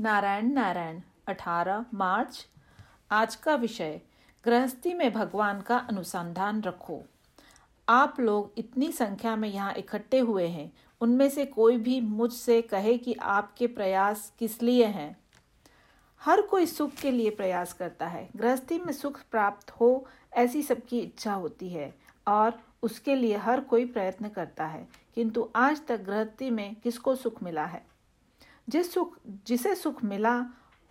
नारायण नारायण 18 मार्च। आज का विषय, गृहस्थी में भगवान का अनुसंधान रखो। आप लोग इतनी संख्या में यहाँ इकट्ठे हुए हैं, उनमें से कोई भी मुझसे कहे कि आपके प्रयास किस लिए हैं? हर कोई सुख के लिए प्रयास करता है। गृहस्थी में सुख प्राप्त हो, ऐसी सबकी इच्छा होती है, और उसके लिए हर कोई प्रयत्न करता है। किंतु आज तक गृहस्थी में किसको सुख मिला है? जिस सुख, जिसे सुख मिला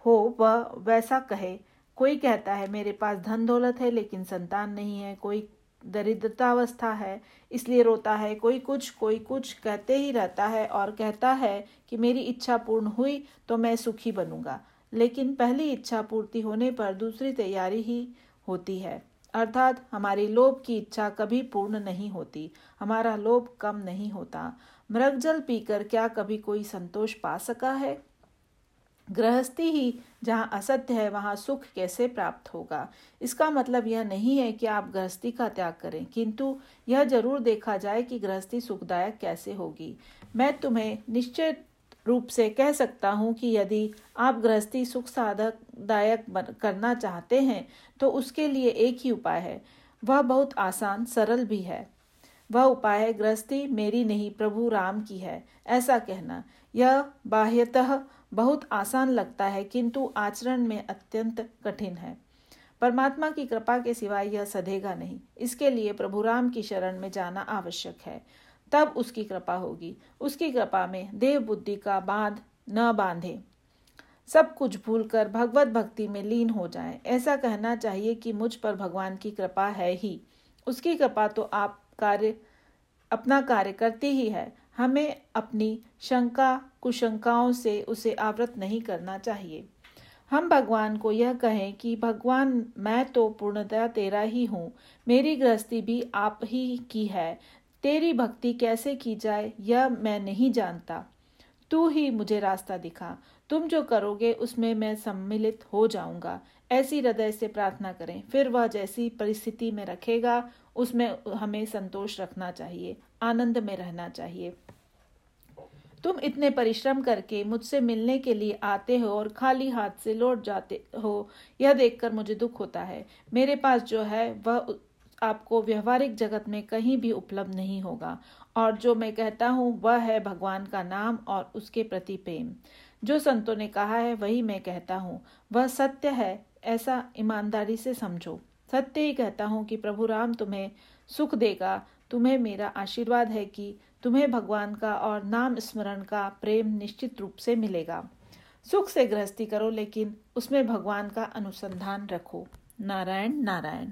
हो, वह वैसा कहे। कोई कहता है, मेरे पास धन दौलत है, लेकिन संतान नहीं है। कोई दरिद्रतावस्था है, इसलिए रोता है। कोई कुछ कोई कुछ कहते ही रहता है और कहता है कि मेरी इच्छा पूर्ण हुई तो मैं सुखी बनूँगा। लेकिन पहली इच्छा पूर्ति होने पर दूसरी तैयारी ही होती है। अर्थात, हमारी लोभ की इच्छा कभी पूर्ण नहीं होती। हमारा लोभ कम नहीं होता। मृग जल पीकर क्या कभी कोई संतोष पा सका है? गृहस्थी ही जहाँ असत्य है, वहाँ सुख कैसे प्राप्त होगा? इसका मतलब यह नहीं है कि आप गृहस्थी का त्याग करें, किंतु यह ज़रूर देखा जाए कि गृहस्थी सुखदायक कैसे होगी। मैं तुम्हें निश्चित रूप से कह सकता हूँ कि यदि आप गृहस्थी सुख साधक दायक करना चाहते हैं तो उसके लिए एक ही उपाय है। वह बहुत आसान, सरल भी है। वह उपाय गृहस्थी मेरी नहीं, प्रभु राम की है। ऐसा कहना, यह बाह्यतः बहुत आसान लगता है, किंतु आचरण में अत्यंत कठिन है। परमात्मा की कृपा के सिवाय यह सधेगा नहीं। इसके लिए प्रभु राम की शरण में जाना आवश्यक है। तब उसकी कृपा होगी। उसकी कृपा में देव बुद्धि का बाँध न बांधे। सब कुछ भूलकर भगवत भक्ति में लीन हो जाए। ऐसा कहना चाहिए कि मुझ पर भगवान की कृपा है ही। उसकी कृपा तो आप कार्य, अपना कार्य करती ही है। हमें अपनी शंका, कुशंकाओं से उसे आवृत नहीं करना चाहिए। हम भगवान को यह कहें कि, भगवान, मैं तो पूर्णतया तेरा ही हूँ। मेरी गृहस्थी भी आप ही की है। तेरी भक्ति कैसे की जाए, यह मैं नहीं जानता। तू ही मुझे रास्ता दिखा। तुम जो करोगे, उसमें मैं सम्मिलित हो जाऊँगा। ऐसी हृदय से प्रार्थना करें, फिर वह जैसी परिस्थिति में रखेगा, उसमें हमें संतोष रखना चाहिए, आनंद में रहना चाहिए। तुम इतने परिश्रम करके मुझसे मिलने के लिए आते हो और खाली हाथ से लौट जाते हो, यह देखकर मुझे दुख होता है। मेरे पास जो है, वह आपको व्यवहारिक जगत में कहीं भी उपलब्ध नहीं होगा। और जो मैं कहता हूँ, वह है भगवान का नाम और उसके प्रति प्रेम। जो संतों ने कहा है, वही मैं कहता हूँ। वह सत्य है, ऐसा ईमानदारी से समझो। सत्य ही कहता हूँ कि प्रभु राम तुम्हें सुख देगा। तुम्हें मेरा आशीर्वाद है कि तुम्हें भगवान का और नाम स्मरण का प्रेम निश्चित रूप से मिलेगा। सुख से गृहस्थी करो, लेकिन उसमें भगवान का अनुसंधान रखो। नारायण नारायण।